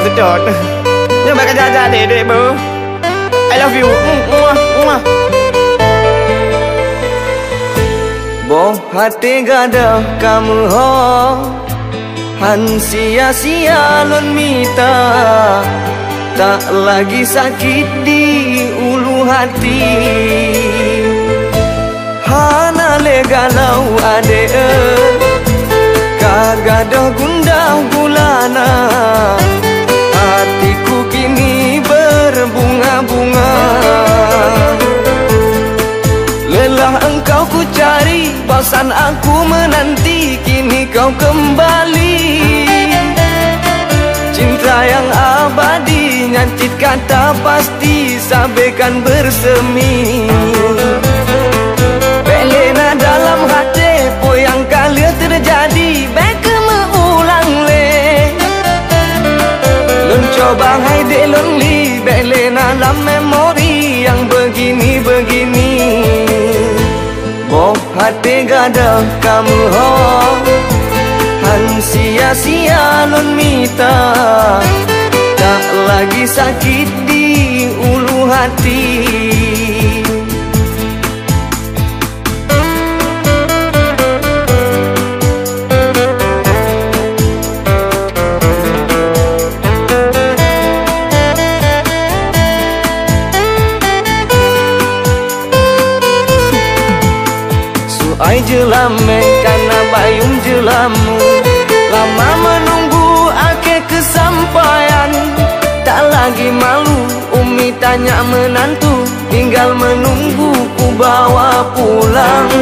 tak sedot. Yang bakal jajan dek dek bu I love you. Muah Boh hati gada kamu ho. Han sia-sia lon mita. Tak lagi sakit di ulu hati. Hana le galau ade Kagadah gundah gulana Bosan aku menanti Kini kau kembali. Cinta yang abadi Nyancit kata pasti Sampaikan bersemi. Belena dalam hati Po yang kali terjadi Baik mengulang le. Lun coba hai de lonely Belena memori Hati gada kamu ho. Han sia-sia lon mita Tak lagi sakit di ulu hati Suai jelame karena bayung jelamu. Lama menunggu akhir kesampaian. Tak lagi malu Umi tanya menantu. Tinggal menunggu ku bawa pulang.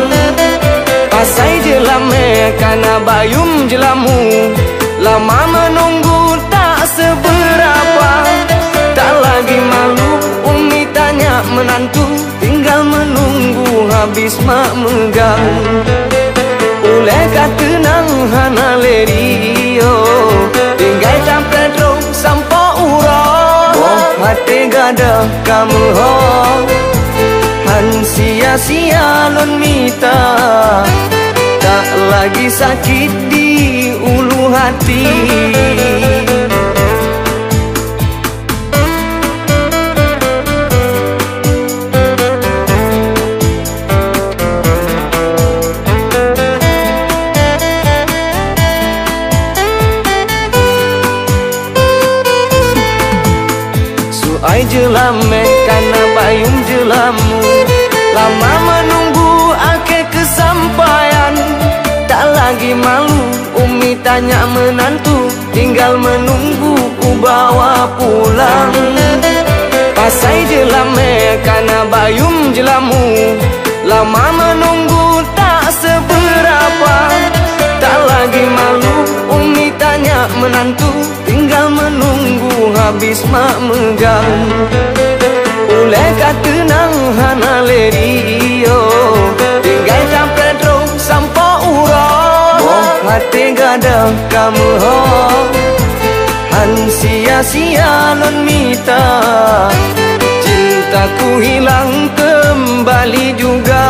Pasai jelame karena bayung jelamu. Lama menunggu mak megang Ule kata nang hana lerio Tinggal jam pedro sampo uro Oh hati gada kamu ho. Han sia-sia lon mita. Tak lagi sakit di ulu hati Suai jelame karena bayung jelamu. Lama menunggu akhir kesampaian. Tak lagi malu Umi tanya menantu. Tinggal menunggu ku bawa pulang. Pasai jelame karena bayung jelamu. Lama menunggu tak seberapa. Tak lagi malu Tanya menantu Tinggal menunggu habis mak megang. Ule kata nang hana lerio Tinggal jam pedro sampo uro Oh hati gada kamu ho. Han sia-sia lon mita Cintaku hilang kembali juga